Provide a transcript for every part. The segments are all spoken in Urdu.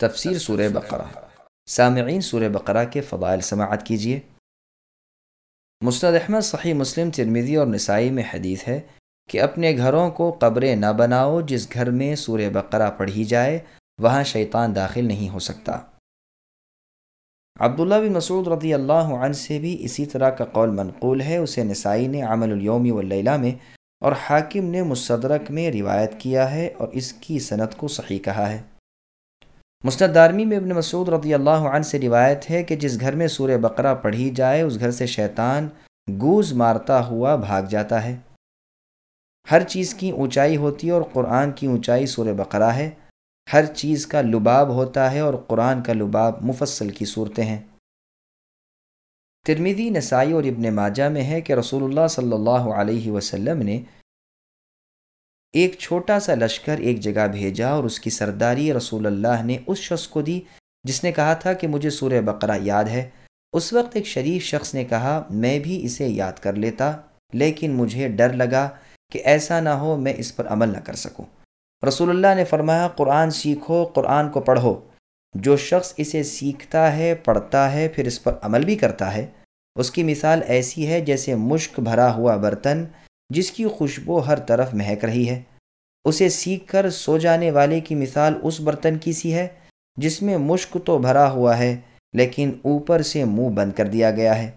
تفسیر سورہ بقرہ سامعین سورہ بقرہ کے فضائل سماعت کیجیے مستد احمد صحیح مسلم ترمیدی اور نسائی میں حدیث ہے کہ اپنے گھروں کو قبریں نہ بناؤ، جس گھر میں سورہ بقرہ پڑھی جائے، وہاں شیطان داخل نہیں ہو سکتا۔ عبداللہ بن مسعود رضی اللہ عنہ سے بھی اسی طرح کا قول منقول ہے۔ اسے نسائی نے عمل الیومی واللیلہ میں اور حاکم نے مصدرک میں روایت کیا ہے اور اس کی صنعت کو صحیح کہا ہے۔ مستد دارمی میں ابن مسعود رضی اللہ عنہ سے روایت ہے کہ جس گھر میں سورہ بقرہ پڑھی جائے، اس گھر سے شیطان گوز مارتا ہوا بھاگ جاتا ہے۔ ہر چیز کی اونچائی ہوتی ہے اور قرآن کی اونچائی سورہ بقرہ ہے۔ ہر چیز کا لباب ہوتا ہے اور قرآن کا لباب مفصل کی صورتیں ہیں۔ ترمیدی نسائی اور ابن ماجہ میں ہے کہ رسول اللہ صلی اللہ علیہ وسلم نے ایک چھوٹا سا لشکر ایک جگہ بھیجا اور اس کی سرداری رسول اللہ نے اس شخص کو دی جس نے کہا تھا کہ مجھے سورہ بقرہ یاد ہے۔ اس وقت ایک شریف شخص نے کہا، میں بھی اسے یاد کر لیتا، لیکن مجھے ڈر لگا کہ ایسا نہ ہو، میں اس پر عمل نہ کر سکوں۔ رسول اللہ نے فرمایا، قرآن سیکھو، قرآن کو پڑھو۔ جو شخص اسے سیکھتا ہے، پڑھتا ہے، پھر اس پر عمل بھی کرتا ہے۔ اس کی مثال ایسی ہے جیسے مشک بھرا ہوا برتن جس کی خوشبو ہر طرف مہک رہی ہے۔ اسے سیکھ کر سو جانے والے کی مثال اس برتن کی سی ہے جس میں مشک تو بھرا ہوا ہے لیکن اوپر سے منہ بند کر دیا گیا ہے۔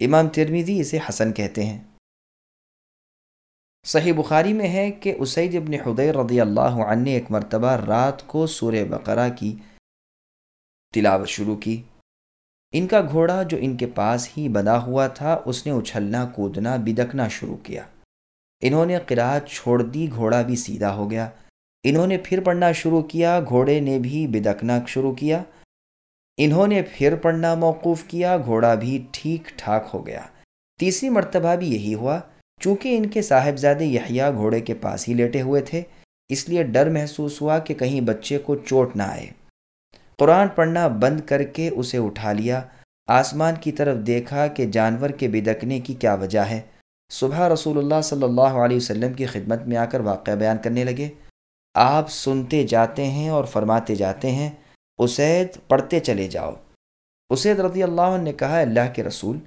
امام ترمیزی اسے حسن کہتے ہیں۔ صحیح بخاری میں ہے کہ اسید ابن حدیر رضی اللہ عنہ نے ایک مرتبہ رات کو سورہ بقرہ کی تلاوت شروع کی۔ ان کا گھوڑا جو ان کے پاس ہی بنا ہوا تھا، اس نے اچھلنا، کودنا، بدکنا شروع کیا۔ انہوں نے قرآت چھوڑ دی، گھوڑا بھی سیدھا ہو گیا۔ انہوں نے پھر پڑھنا شروع کیا، گھوڑے نے بھی بدکنا شروع کیا۔ انہوں نے پھر پڑھنا موقوف کیا، گھوڑا بھی ٹھیک ٹھاک ہو گیا۔ تیسری مرتبہ بھی یہی ہوا۔ چونکہ ان کے صاحبزادے یحییٰ گھوڑے کے پاس ہی لیٹے ہوئے تھے، اس لیے ڈر محسوس ہوا کہ کہیں بچے کو چوٹ نہ آئے۔ قرآن پڑھنا بند کر کے اسے اٹھا لیا۔ آسمان کی طرف دیکھا کہ جانور کے بدکنے کی کیا وجہ ہے۔ صبح رسول اللہ صلی اللہ علیہ وسلم کی خدمت میں آ کر واقعہ بیان کرنے لگے۔ آپ سنتے جاتے ہیں اور فرماتے جاتے ہیں، اسید، پڑھتے چلے جاؤ۔ اسید رضی اللہ عنہ نے کہا، اللہ کے رسول،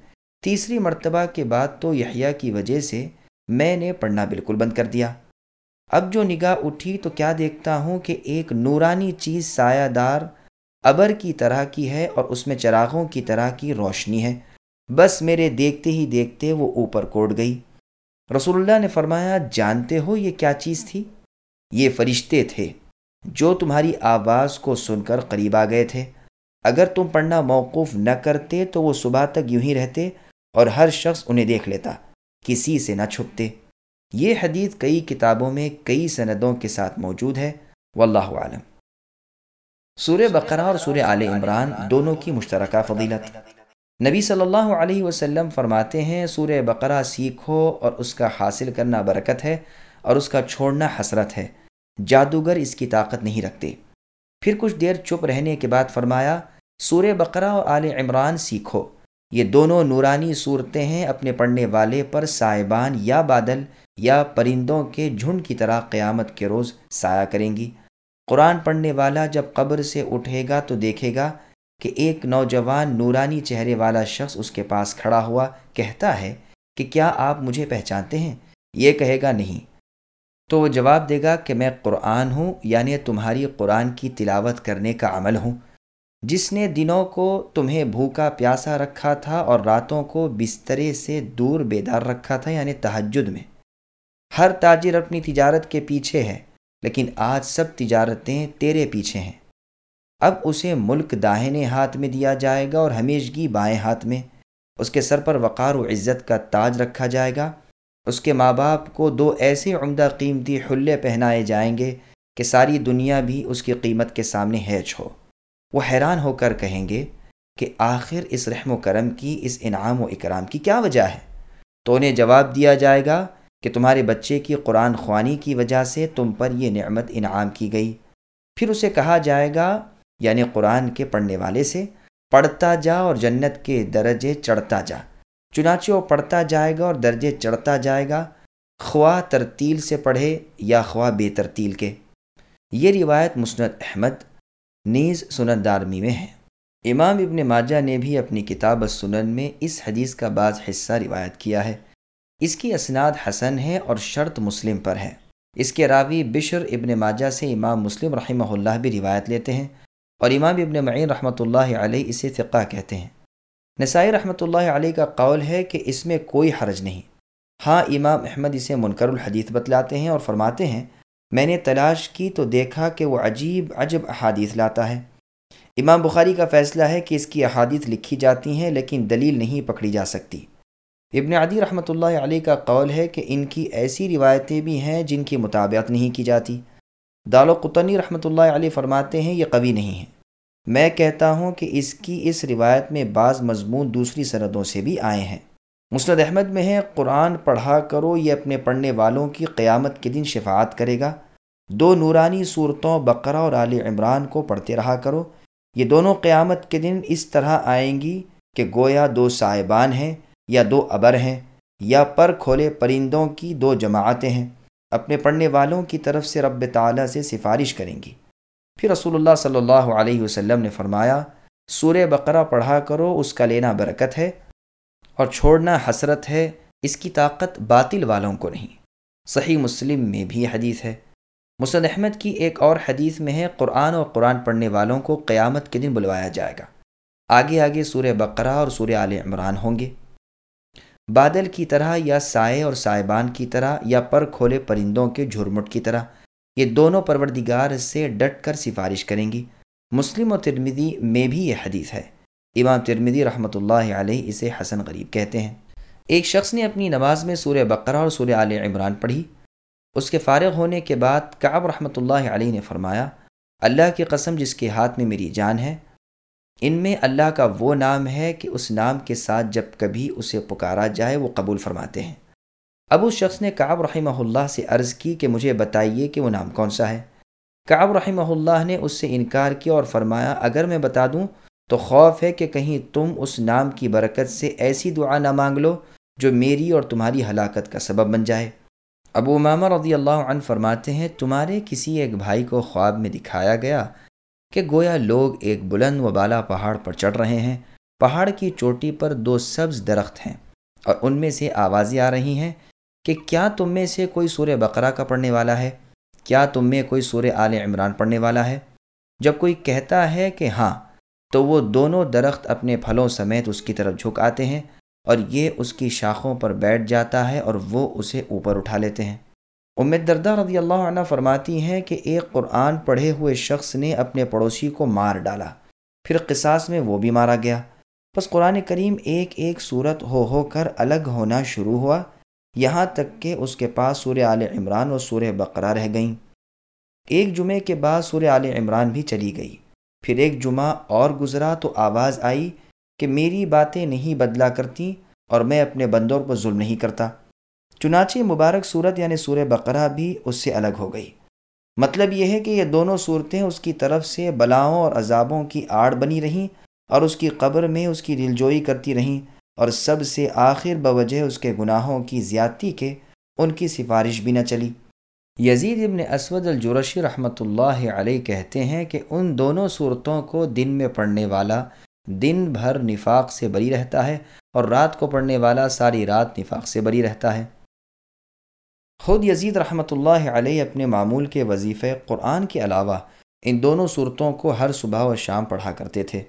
تیسری مرتبہ کے بعد تو یحییٰ کی وجہ سے میں نے پڑھنا بالکل بند کر دیا۔ اب جو نگاہ اٹھی تو کیا دیکھتا ہوں کہ ایک نورانی چیز سایہ دار ابر کی طرح کی ہے اور اس میں چراغوں کی طرح کی روشنی ہے۔ بس میرے دیکھتے ہی دیکھتے وہ اوپر کوٹ گئی۔ رسول اللہ نے فرمایا، جانتے ہو یہ کیا چیز تھی؟ یہ فرشتے تھے جو تمہاری آواز کو سن کر قریب آ گئے تھے۔ اگر تم پڑھنا موقف نہ کرتے تو وہ صبح تک یوں ہی رہتے اور ہر شخص انہیں دیکھ لیتا، کسی سے نہ چھپتے۔ یہ حدیث کئی کتابوں میں کئی سندوں کے ساتھ موجود ہے۔ واللہ عالم سورہ بقرہ اور سورہ آل عمران دونوں کی مشترکہ فضیلت۔ نبی صلی اللہ علیہ وسلم فرماتے ہیں، سورہ بقرہ سیکھو اور اس کا حاصل کرنا برکت ہے اور اس کا چھوڑنا حسرت ہے۔ جادوگر اس کی طاقت نہیں رکھتے۔ پھر کچھ دیر چپ رہنے کے بعد فرمایا، سورہ بقرہ اور آل عمران سیکھو۔ یہ دونوں نورانی صورتیں ہیں اپنے پڑھنے والے پر سائبان یا بادل یا پرندوں کے جھنڈ کی طرح قیامت کے روز سایہ کریں گی۔ قرآن پڑھنے والا جب قبر سے اٹھے گا تو دیکھے گا کہ ایک نوجوان نورانی چہرے والا شخص اس کے پاس کھڑا ہوا کہتا ہے کہ کیا آپ مجھے پہچانتے ہیں؟ یہ کہے گا نہیں۔ تو وہ جواب دے گا کہ میں قرآن ہوں یعنی تمہاری قرآن کی تلاوت کرنے کا عمل ہوں۔ جس نے دنوں کو تمہیں بھوکا پیاسا رکھا تھا اور راتوں کو بسترے سے دور بیدار رکھا تھا یعنی تہجد میں۔ ہر تاجر اپنی تجارت کے پیچھے ہے۔ لیکن آج سب تجارتیں تیرے پیچھے ہیں۔ اب اسے ملک داہنے ہاتھ میں دیا جائے گا اور ہمیشگی بائیں ہاتھ میں۔ اس کے سر پر وقار و عزت کا تاج رکھا جائے گا۔ اس کے ماں باپ کو دو ایسے عمدہ قیمتی حلے پہنائے جائیں گے کہ ساری دنیا بھی اس کی قیمت کے سامنے ہیچ ہو۔ وہ حیران ہو کر کہیں گے کہ آخر اس رحم و کرم کی، اس انعام و اکرام کی کیا وجہ ہے؟ تو انہیں جواب دیا جائے گا کہ تمہارے بچے کی قرآن خوانی کی وجہ سے تم پر یہ نعمت انعام کی گئی۔ پھر اسے کہا جائے گا یعنی قرآن کے پڑھنے والے سے، پڑھتا جا اور جنت کے درجے چڑھتا جا۔ چنانچہ وہ پڑھتا جائے گا اور درجے چڑھتا جائے گا۔ خواہ ترتیل سے پڑھے یا خواہ بے ترتیل کے۔ یہ روایت مسند احمد نیز سنت دارمی میں ہے۔ امام ابن ماجہ نے بھی اپنی کتاب سنن میں اس حدیث کا بعض حصہ روایت کیا ہے۔ اس کی اسناد حسن ہے اور شرط مسلم پر ہے۔ اس کے راوی بشر ابن ماجہ سے امام مسلم رحمہ اللہ بھی روایت لیتے ہیں اور امام ابن معین رحمۃ اللہ علیہ اسے فقہ کہتے ہیں۔ نسائی رحمۃ اللہ علیہ کا قول ہے کہ اس میں کوئی حرج نہیں۔ ہاں امام احمد اسے منکر الحدیث بتلاتے ہیں اور فرماتے ہیں، میں نے تلاش کی تو دیکھا کہ وہ عجیب، عجب احادیث لاتا ہے۔ امام بخاری کا فیصلہ ہے کہ اس کی احادیث لکھی جاتی ہیں لیکن دلیل نہیں پکڑی جا سکتی۔ ابن عدی رحمۃ اللہ علیہ کا قول ہے کہ ان کی ایسی روایتیں بھی ہیں جن کی مطابعت نہیں کی جاتی۔ دال و قطنی رحمۃ اللہ علیہ فرماتے ہیں، یہ قوی نہیں ہیں میں کہتا ہوں کہ اس کی اس روایت میں بعض مضمون دوسری سندوں سے بھی آئے ہیں۔ مسند احمد میں ہے، قرآن پڑھا کرو، یہ اپنے پڑھنے والوں کی قیامت کے دن شفاعت کرے گا۔ دو نورانی صورتوں، بقرہ اور عال عمران کو پڑھتے رہا کرو۔ یہ دونوں قیامت کے دن اس طرح آئیں گی کہ گویا دو صاحبان ہیں۔ یا دو ابر ہیں، یا پر کھولے پرندوں کی دو جماعتیں ہیں، اپنے پڑھنے والوں کی طرف سے رب تعالیٰ سے سفارش کریں گی پھر رسول اللہ صلی اللہ علیہ وسلم نے فرمایا، سورہ بقرہ پڑھا کرو، اس کا لینا برکت ہے اور چھوڑنا حسرت ہے، اس کی طاقت باطل والوں کو نہیں۔ صحیح مسلم میں بھی حدیث ہے۔ مسد احمد کی ایک اور حدیث میں ہے، قرآن اور قرآن پڑھنے والوں کو قیامت کے دن بلوایا جائے گا۔ آگے آگے سورہ بقرہ اور سورہ عال عمران ہوں گے۔ بادل کی طرح یا سائے اور سائبان کی طرح یا پر کھولے پرندوں کے جھرمٹ کی طرح، یہ دونوں پروردگار سے ڈٹ کر سفارش کریں گی۔ مسلم و ترمیدی میں بھی یہ حدیث ہے۔ امام ترمیدی رحمۃ اللہ علیہ اسے حسن غریب کہتے ہیں۔ ایک شخص نے اپنی نماز میں سورہ بقرہ اور سورہ عال عمران پڑھی۔ اس کے فارغ ہونے کے بعد کعب رحمۃ اللہ علیہ نے فرمایا، اللہ کی قسم جس کے ہاتھ میں میری جان ہے ان میں اللہ کا وہ نام ہے کہ اس نام کے ساتھ جب کبھی اسے پکارا جائے وہ قبول فرماتے ہیں۔ اب اس شخص نے کعب رحمہ اللہ سے عرض کی کہ مجھے بتائیے کہ وہ نام کون سا ہے۔ کعب رحمہ اللہ نے اس سے انکار کیا اور فرمایا، اگر میں بتا دوں تو خوف ہے کہ کہیں تم اس نام کی برکت سے ایسی دعا نہ مانگ لو جو میری اور تمہاری ہلاکت کا سبب بن جائے۔ ابو امامہ رضی اللہ عنہ فرماتے ہیں، تمہارے کسی ایک بھائی کو خواب میں دکھایا گیا کہ گویا لوگ ایک بلند و بالا پہاڑ پر چڑھ رہے ہیں۔ پہاڑ کی چوٹی پر دو سبز درخت ہیں اور ان میں سے آوازیں آ رہی ہیں کہ کیا تم میں سے کوئی سورہ بقرہ کا پڑھنے والا ہے؟ کیا تم میں کوئی سورہ آل عمران پڑھنے والا ہے؟ جب کوئی کہتا ہے کہ ہاں تو وہ دونوں درخت اپنے پھلوں سمیت اس کی طرف جھک آتے ہیں اور یہ اس کی شاخوں پر بیٹھ جاتا ہے اور وہ اسے اوپر اٹھا لیتے ہیں۔ امید دردہ رضی اللہ عنہ فرماتی ہیں کہ ایک قرآن پڑھے ہوئے شخص نے اپنے پڑوسی کو مار ڈالا۔ پھر قصاص میں وہ بھی مارا گیا۔ بس قرآن کریم ایک ایک صورت ہو ہو کر الگ ہونا شروع ہوا۔ یہاں تک کہ اس کے پاس سورہ عال عمران اور سورہ بقرہ رہ گئیں۔ ایک جمعے کے بعد سورہ عال عمران بھی چلی گئی۔ پھر ایک جمعہ اور گزرا تو آواز آئی کہ میری باتیں نہیں بدلا کرتی اور میں اپنے بندوں پر ظلم نہیں کرتا۔ چنانچہ مبارک صورت یعنی سورہ بقرہ بھی اس سے الگ ہو گئی۔ مطلب یہ ہے کہ یہ دونوں صورتیں اس کی طرف سے بلاؤں اور عذابوں کی آڑ بنی رہیں اور اس کی قبر میں اس کی دلجوئی کرتی رہیں اور سب سے آخر بوجہ اس کے گناہوں کی زیادتی کے ان کی سفارش بھی نہ چلی۔ یزید ابن اسود الجرشی رحمۃ اللہ علیہ کہتے ہیں کہ ان دونوں صورتوں کو دن میں پڑھنے والا دن بھر نفاق سے بری رہتا ہے اور رات کو پڑھنے والا ساری رات نفاق سے بری رہتا ہے۔ خود یزید رحمۃ اللہ علیہ اپنے معمول کے وظیفے قرآن کے علاوہ ان دونوں صورتوں کو ہر صبح و شام پڑھا کرتے تھے۔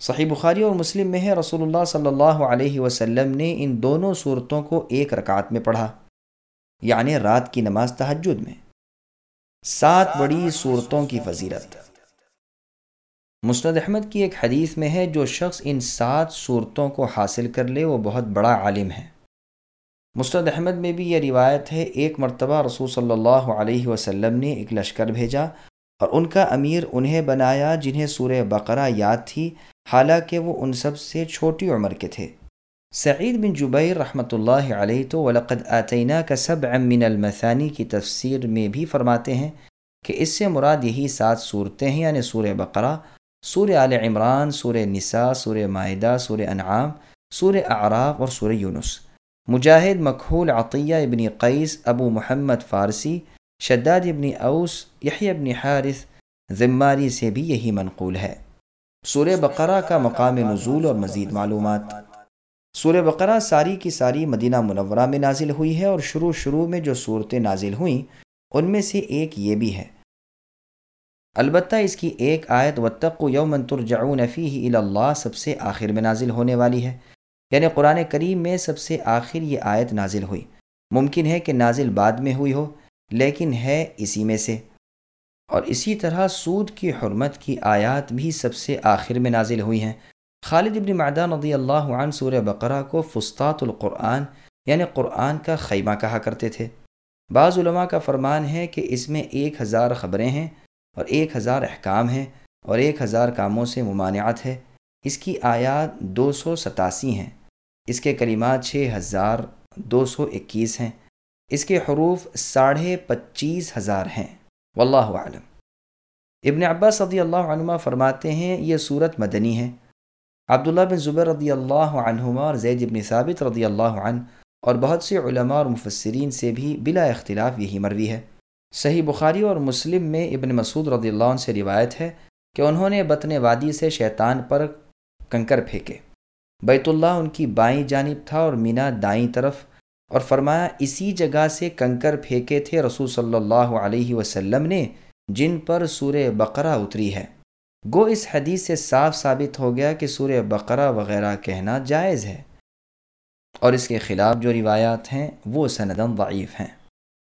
صحیح بخاری اور مسلم میں ہے، رسول اللہ صلی اللہ علیہ وسلم نے ان دونوں صورتوں کو ایک رکعت میں پڑھا یعنی رات کی نماز تحجد میں۔ سات بڑی صورتوں کی فضیرت مسند احمد کی ایک حدیث میں ہے، جو شخص ان سات صورتوں کو حاصل کر لے، وہ بہت بڑا عالم ہے۔ مستد احمد میں بھی یہ روایت ہے، ایک مرتبہ رسول صلی اللہ علیہ وسلم نے ایک لشکر بھیجا اور ان کا امیر انہیں بنایا جنہیں سورہ بقرہ یاد تھی، حالانکہ وہ ان سب سے چھوٹی عمر کے تھے۔ سعید بن جبیر رحمۃ اللہ علیہ تو ولقد آتینہ کا سب امن المثانی کی تفسیر میں بھی فرماتے ہیں کہ اس سے مراد یہی سات صورتیں ہیں یعنی سورہ بقرہ، سورہ آل عمران، سورہ نساء، سورہ معدہ سورہ انعام، سورہ اعراف اور سورہ یونس۔ مجاہد مکھول عطیہ ابن قیس، ابو محمد فارسی، شداد ابن اوس یحیی ابن حارث، ذماری سے بھی یہی منقول ہے۔ سورہ بقرہ کا مقام نزول اور مزید معلومات۔ سورہ بقرہ ساری کی ساری مدینہ منورہ میں نازل ہوئی ہے اور شروع شروع میں جو صورتیں نازل ہوئیں، ان میں سے ایک یہ بھی ہے۔ البتہ اس کی ایک آیت وطق و یوم ترجعون فیہ اللہ سب سے آخر میں نازل ہونے والی ہے۔ یعنی قرآن کریم میں سب سے آخر یہ آیت نازل ہوئی۔ ممکن ہے کہ نازل بعد میں ہوئی ہو، لیکن ہے اسی میں سے۔ اور اسی طرح سود کی حرمت کی آیات بھی سب سے آخر میں نازل ہوئی ہیں۔ خالد ابن معدان رضی اللہ عنہ سورہ بقرہ کو فستات القرآن یعنی قرآن کا خیمہ کہا کرتے تھے۔ بعض علماء کا فرمان ہے کہ اس میں ایک ہزار خبریں ہیں اور ایک ہزار احکام ہیں اور ایک ہزار کاموں سے ممانعت ہے۔ اس کی آیات دو سو ستاسی ہیں۔ اس کے کلمات چھ ہزار دو سو اکیس ہیں۔ اس کے حروف ساڑھے پچیس ہزار ہیں۔ واللہ عالم ابن عباس رضی اللہ عنہ فرماتے ہیں، یہ صورت مدنی ہے۔ عبداللہ بن زبر رضی اللہ عنہما اور زید ابن ثابت رضی اللہ عنہ اور بہت سے علماء اور مفسرین سے بھی بلا اختلاف یہی مروی ہے۔ صحیح بخاری اور مسلم میں ابن مسعود رضی اللہ عنہ سے روایت ہے کہ انہوں نے بطن وادی سے شیطان پر کنکر پھینکے۔ بیت اللہ ان کی بائیں جانب تھا اور مینا دائیں طرف۔ اور فرمایا، اسی جگہ سے کنکر پھینکے تھے رسول صلی اللہ علیہ وسلم نے، جن پر سور بقرہ اتری ہے۔ گو، اس حدیث سے صاف ثابت ہو گیا کہ سور بقرہ وغیرہ کہنا جائز ہے۔ اور اس کے خلاف جو روایات ہیں، وہ سندم ضعیف ہیں۔